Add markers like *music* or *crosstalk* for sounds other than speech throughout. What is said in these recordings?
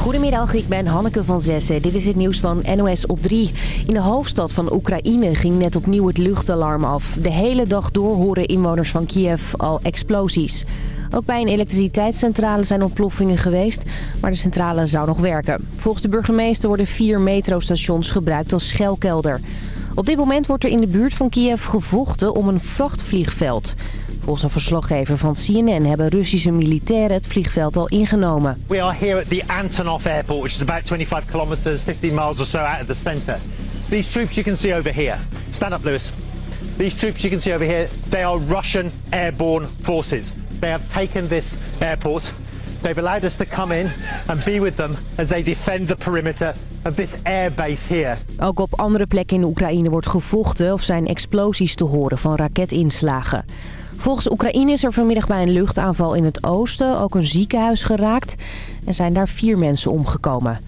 Goedemiddag, ik ben Hanneke van Zessen. Dit is het nieuws van NOS op 3. In de hoofdstad van Oekraïne ging net opnieuw het luchtalarm af. De hele dag door horen inwoners van Kiev al explosies. Ook bij een elektriciteitscentrale zijn ontploffingen geweest, maar de centrale zou nog werken. Volgens de burgemeester worden vier metrostations gebruikt als schelkelder. Op dit moment wordt er in de buurt van Kiev gevochten om een vrachtvliegveld. Volgens een verslaggever van CNN hebben Russische militairen het vliegveld al ingenomen. We are here at the Antonov Airport, which is about 25 kilometers, 15 miles or so out of the center. These troops you can see over here. Stand up, Lewis. These troops you can see over here, they are Russian airborne forces. They have taken this airport. They've allowed us to come in and be with them as they defend the perimeter of this airbase here. Ook op andere plekken in Oekraïne wordt gevochten of zijn explosies te horen van raketinslagen. Volgens Oekraïne is er vanmiddag bij een luchtaanval in het oosten ook een ziekenhuis geraakt en zijn daar vier mensen omgekomen.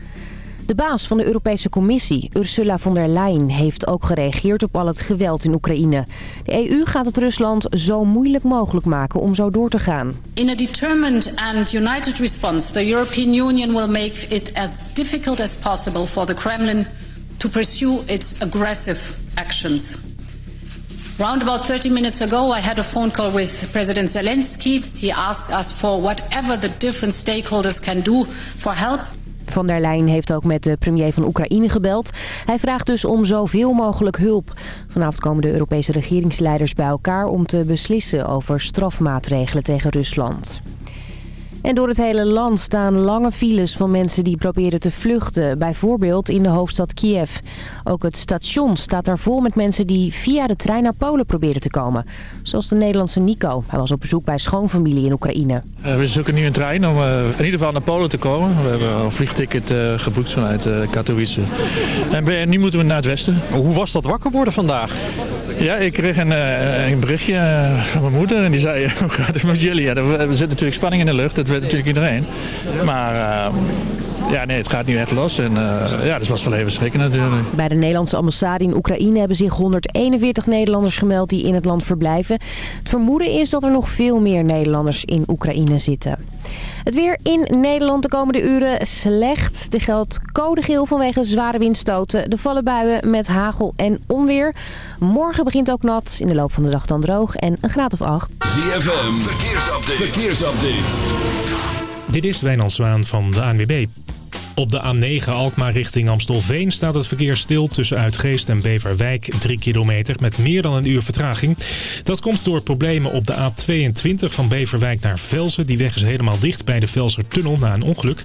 De baas van de Europese Commissie, Ursula von der Leyen, heeft ook gereageerd op al het geweld in Oekraïne. De EU gaat het Rusland zo moeilijk mogelijk maken om zo door te gaan. In a determined and united response, the European Union will make it as difficult as possible for the Kremlin to pursue its aggressive actions. Round about 30 minutes ago, I had a phone call with President Zelensky. He asked us for whatever the different stakeholders can do for help. Van der Leyen heeft ook met de premier van Oekraïne gebeld. Hij vraagt dus om zoveel mogelijk hulp. Vanavond komen de Europese regeringsleiders bij elkaar om te beslissen over strafmaatregelen tegen Rusland. En door het hele land staan lange files van mensen die proberen te vluchten. Bijvoorbeeld in de hoofdstad Kiev. Ook het station staat daar vol met mensen die via de trein naar Polen proberen te komen. Zoals de Nederlandse Nico. Hij was op bezoek bij schoonfamilie in Oekraïne. Uh, we zoeken nu een trein om uh, in ieder geval naar Polen te komen. We hebben een vliegticket uh, geboekt vanuit Katowice. En nu moeten we naar het westen. Hoe was dat wakker worden vandaag? Ja, ik kreeg een, een berichtje van mijn moeder en die zei, *laughs* hoe gaat het met jullie? Ja, er zit natuurlijk spanning in de lucht, weet natuurlijk iedereen. Maar ja, nee, het gaat nu echt los en ja, dat was wel even schrikken natuurlijk. Bij de Nederlandse ambassade in Oekraïne hebben zich 141 Nederlanders gemeld die in het land verblijven. Het vermoeden is dat er nog veel meer Nederlanders in Oekraïne zitten. Het weer in Nederland de komende uren slecht. Er geldt code geel vanwege zware windstoten. De vallen buien met hagel en onweer. Morgen begint ook nat. In de loop van de dag dan droog en een graad of acht. ZFM, verkeersupdate. verkeersupdate. Dit is Wijnand Zwaan van de ANWB. Op de A9 Alkmaar richting Amstelveen staat het verkeer stil tussen Uitgeest en Beverwijk 3 kilometer met meer dan een uur vertraging. Dat komt door problemen op de A22 van Beverwijk naar Velsen. Die weg is helemaal dicht bij de Velsertunnel na een ongeluk.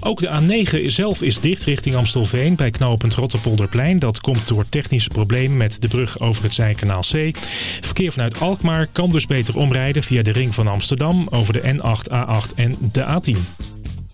Ook de A9 zelf is dicht richting Amstelveen bij knooppunt Rotterpolderplein. Dat komt door technische problemen met de brug over het Zijkanaal C. Verkeer vanuit Alkmaar kan dus beter omrijden via de ring van Amsterdam over de N8, A8 en de A10.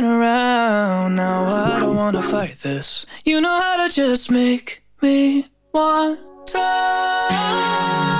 been around now. I don't wanna fight this. You know how to just make me want to.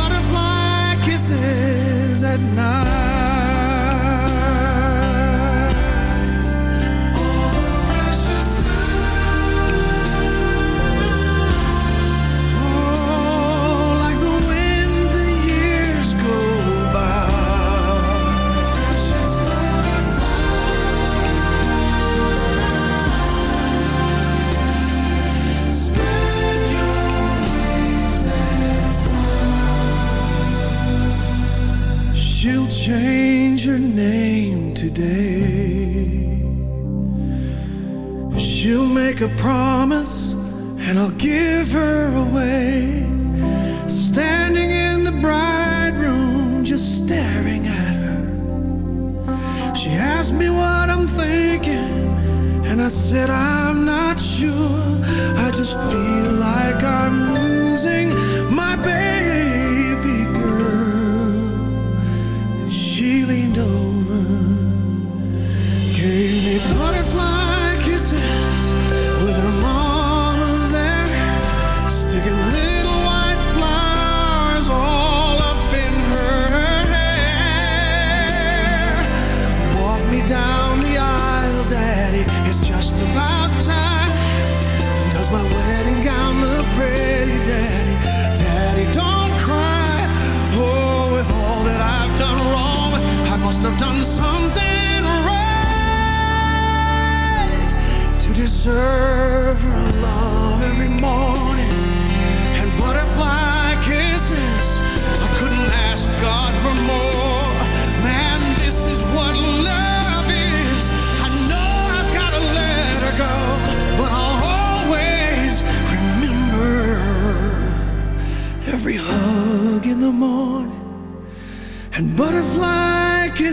Butterfly kisses at night.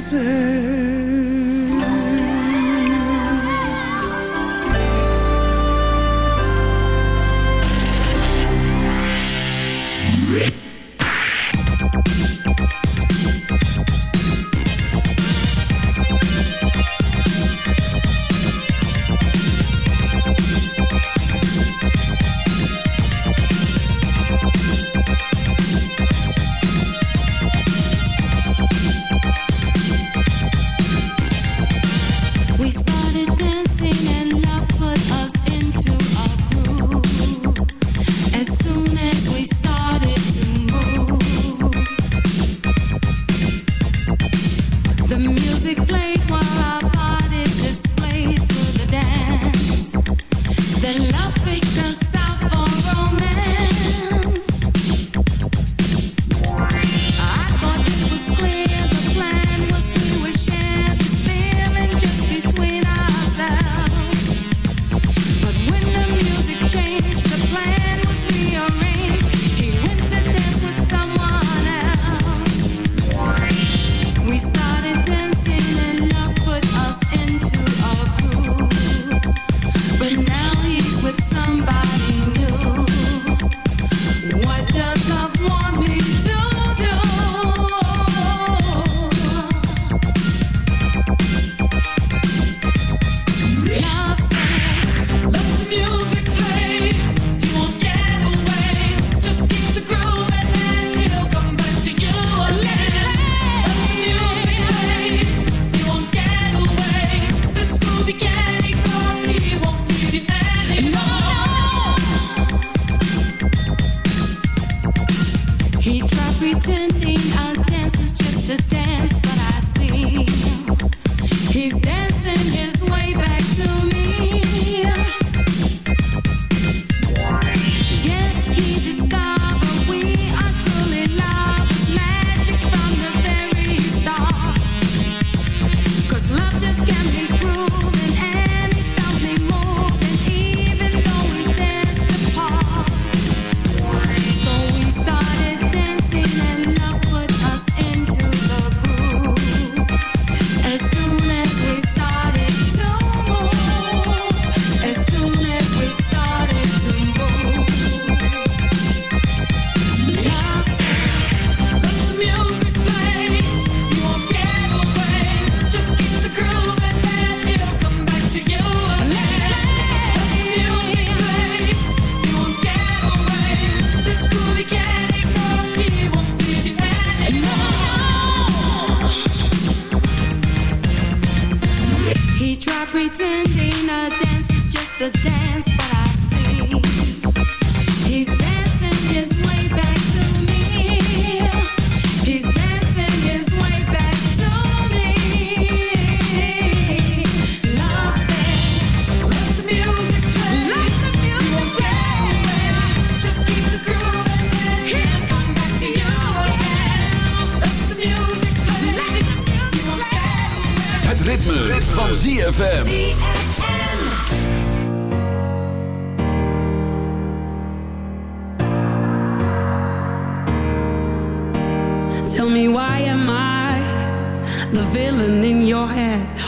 Kisses.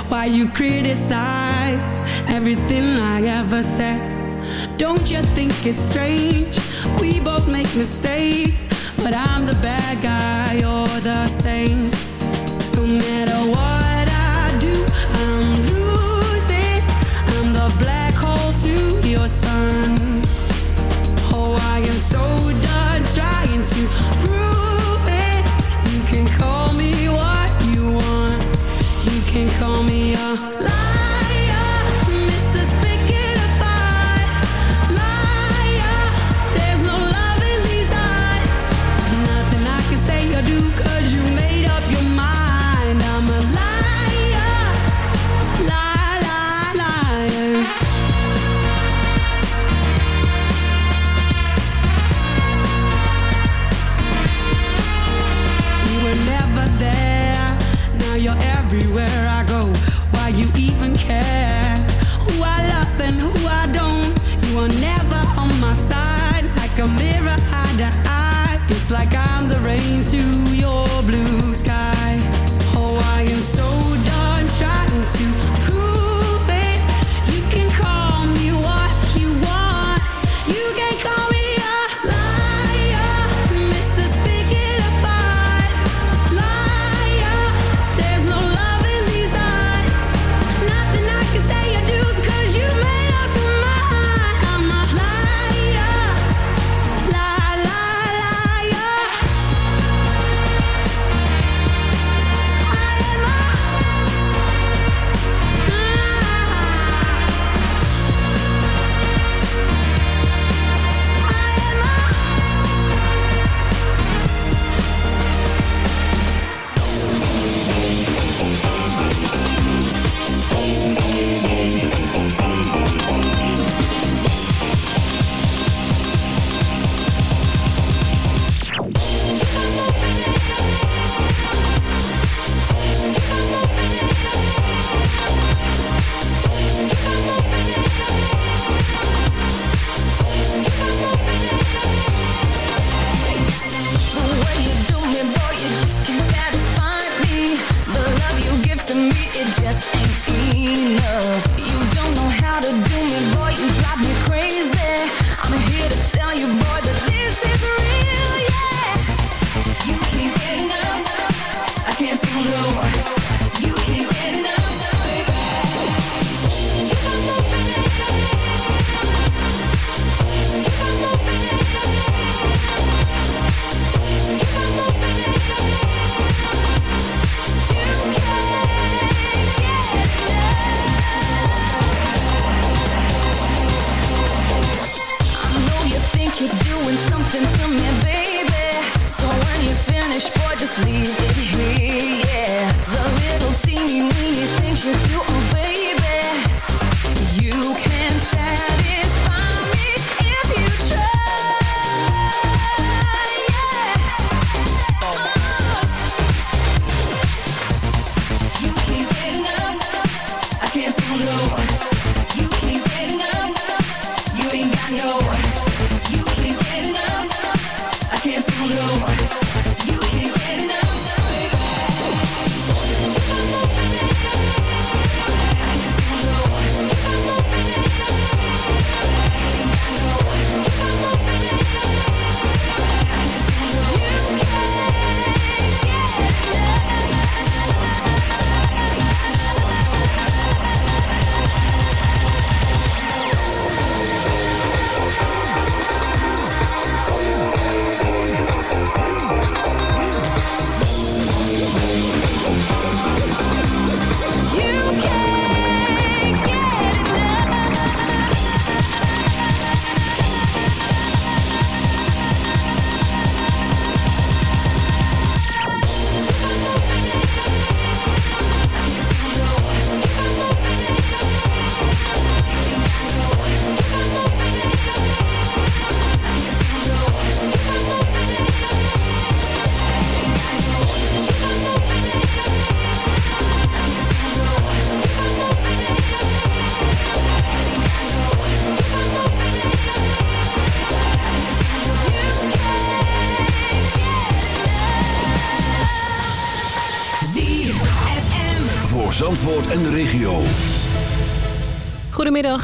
why you criticize everything I ever said. Don't you think it's strange? We both make mistakes, but I'm the bad guy, you're the same. No matter what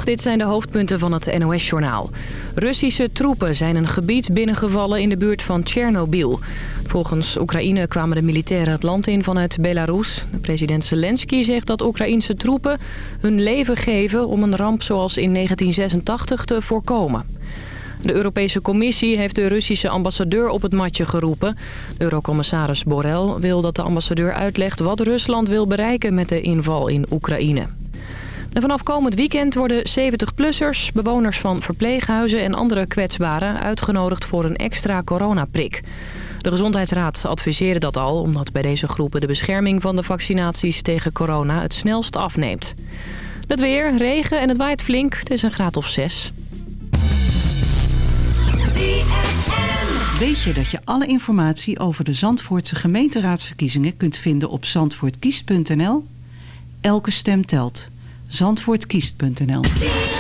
dit zijn de hoofdpunten van het NOS-journaal. Russische troepen zijn een gebied binnengevallen in de buurt van Tsjernobyl. Volgens Oekraïne kwamen de militairen het land in vanuit Belarus. President Zelensky zegt dat Oekraïense troepen hun leven geven... om een ramp zoals in 1986 te voorkomen. De Europese Commissie heeft de Russische ambassadeur op het matje geroepen. Eurocommissaris Borrell wil dat de ambassadeur uitlegt wat Rusland wil bereiken met de inval in Oekraïne. En vanaf komend weekend worden 70-plussers, bewoners van verpleeghuizen en andere kwetsbaren uitgenodigd voor een extra coronaprik. De Gezondheidsraad adviseerde dat al, omdat bij deze groepen de bescherming van de vaccinaties tegen corona het snelst afneemt. Het weer, regen en het waait flink. Het is een graad of zes. Weet je dat je alle informatie over de Zandvoortse gemeenteraadsverkiezingen kunt vinden op zandvoortkiest.nl? Elke stem telt zandvoortkiest.nl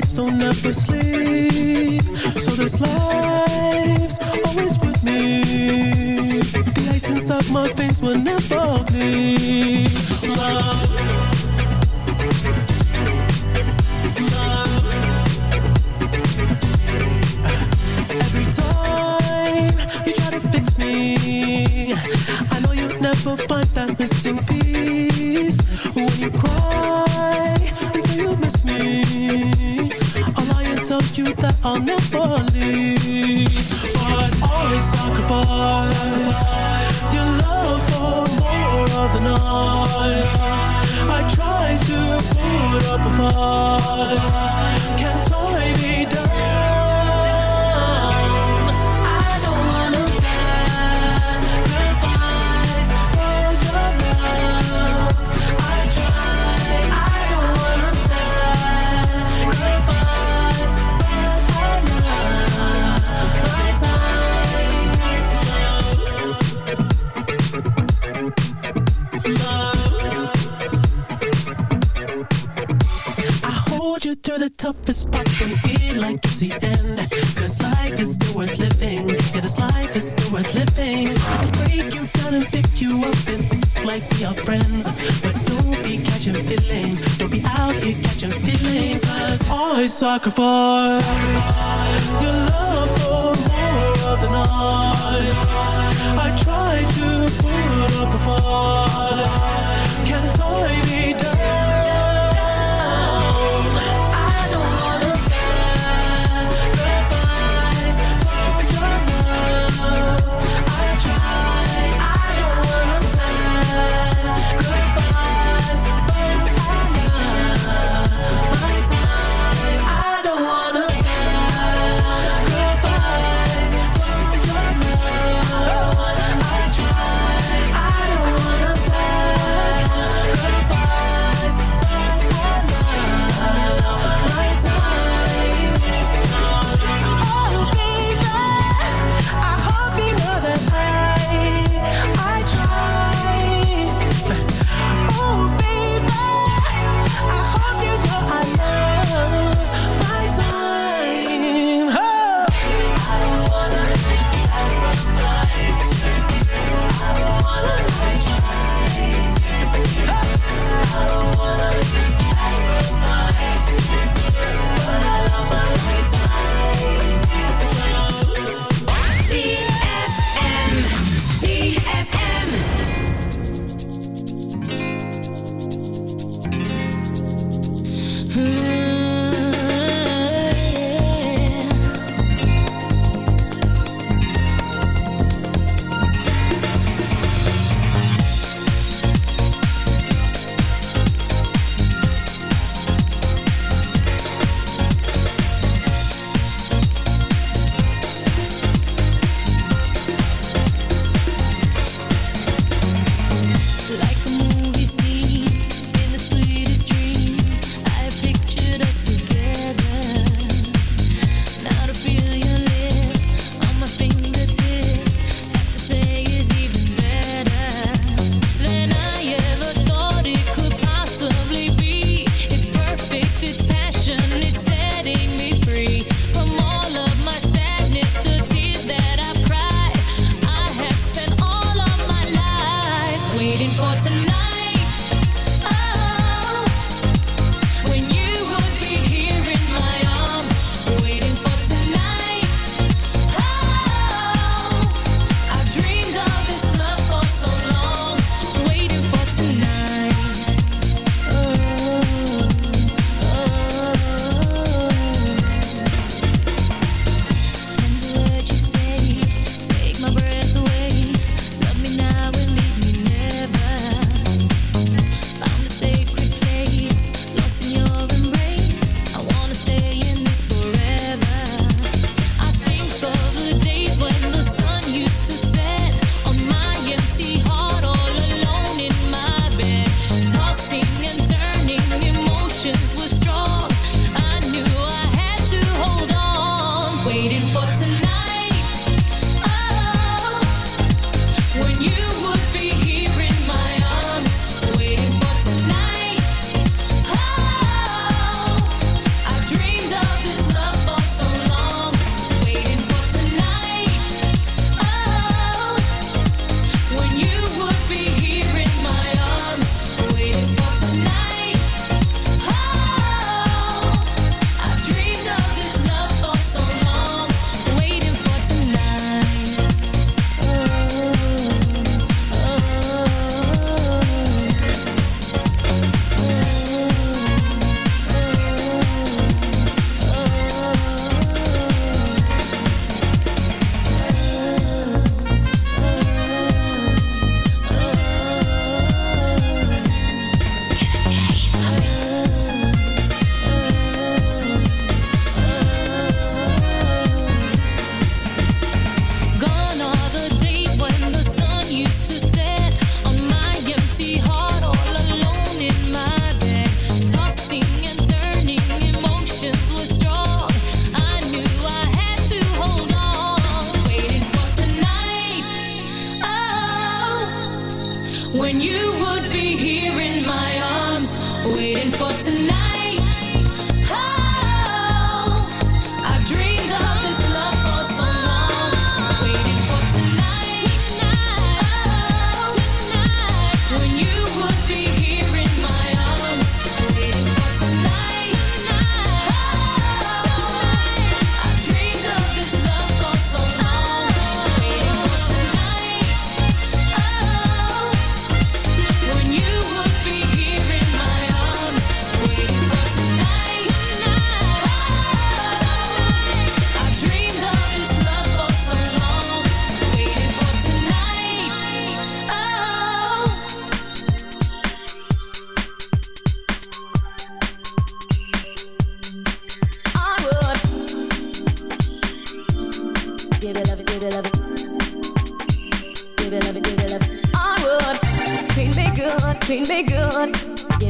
nights don't ever sleep. So this life's always with me. The ice inside my veins will never bleed. Love. Love. Every time you try to fix me, I know you'll never find that I'll never leave. But always sacrificed your love for more of the night. I try to put up a fight, can't tie me down. toughest parts don't feel like it's the end. Cause life is still worth living. Yeah, this life is still worth living. I can break you down and pick you up and think like we are friends. But don't be catching feelings. Don't be out here catching feelings. Cause I sacrifice, your love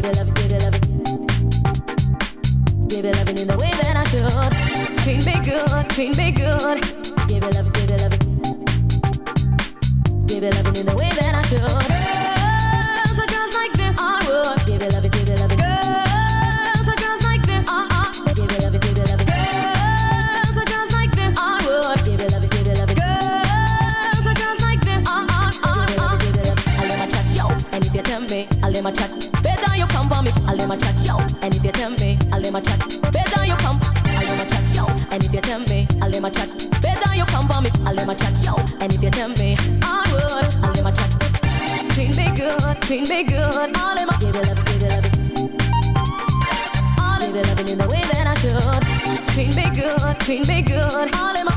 Give it loving, give it loving. Give it loving in the way that I should. Treat me good, treat me good. Give it loving, give it loving. Give it loving in the way that I should. my chat, yo. And if you tell me I would, I'll give my chat. Treat me good, treat me good. All in my give it up, give it up. All in my Give it up in the way that I should. Treat me good, treat me good. All in my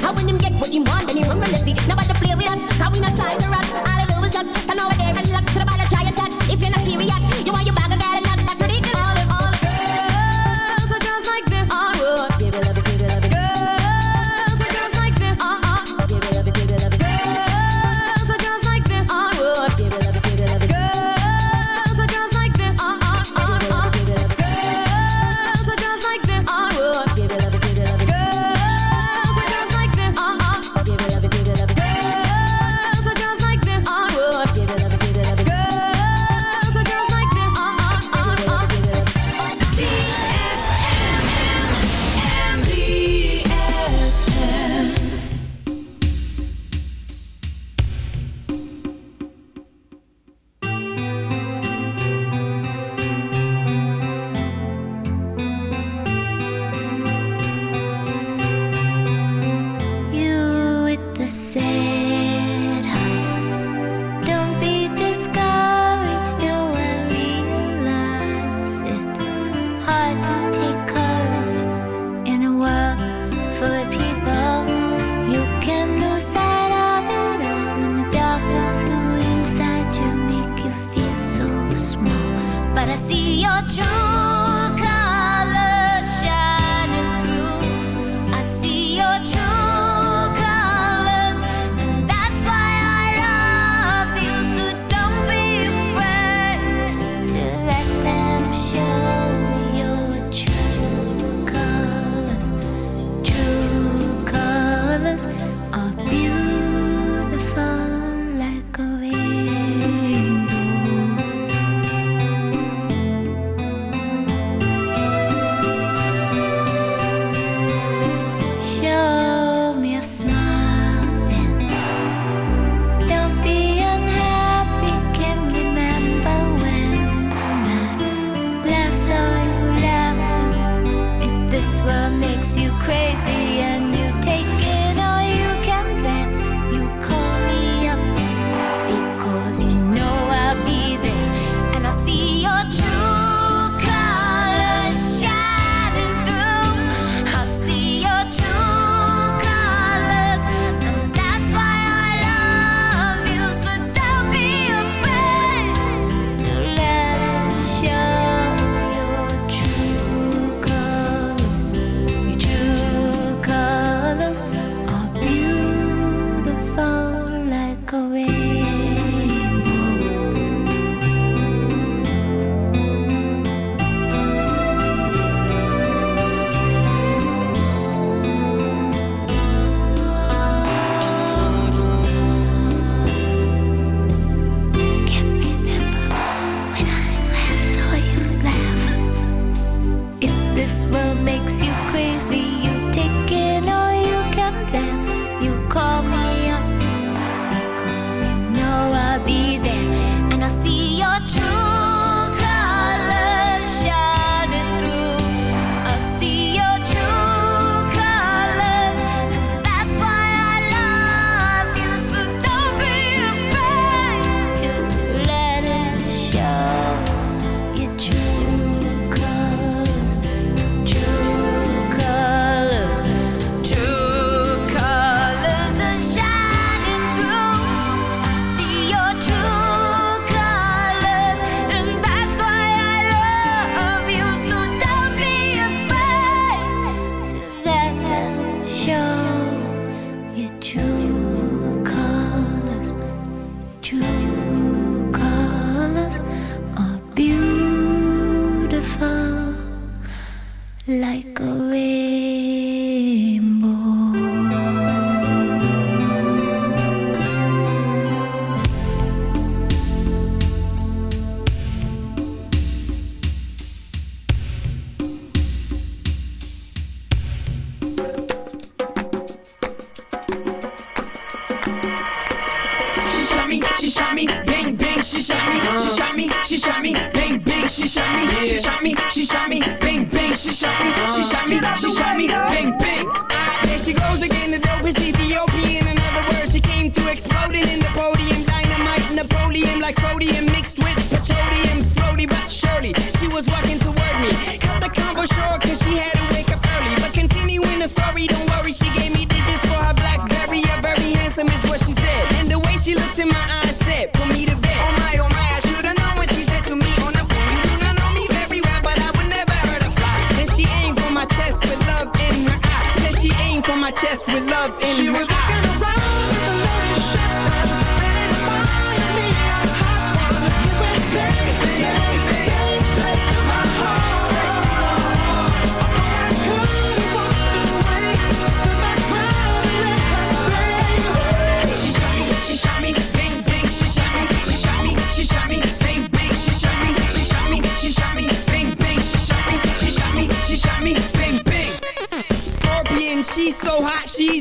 I win him get what him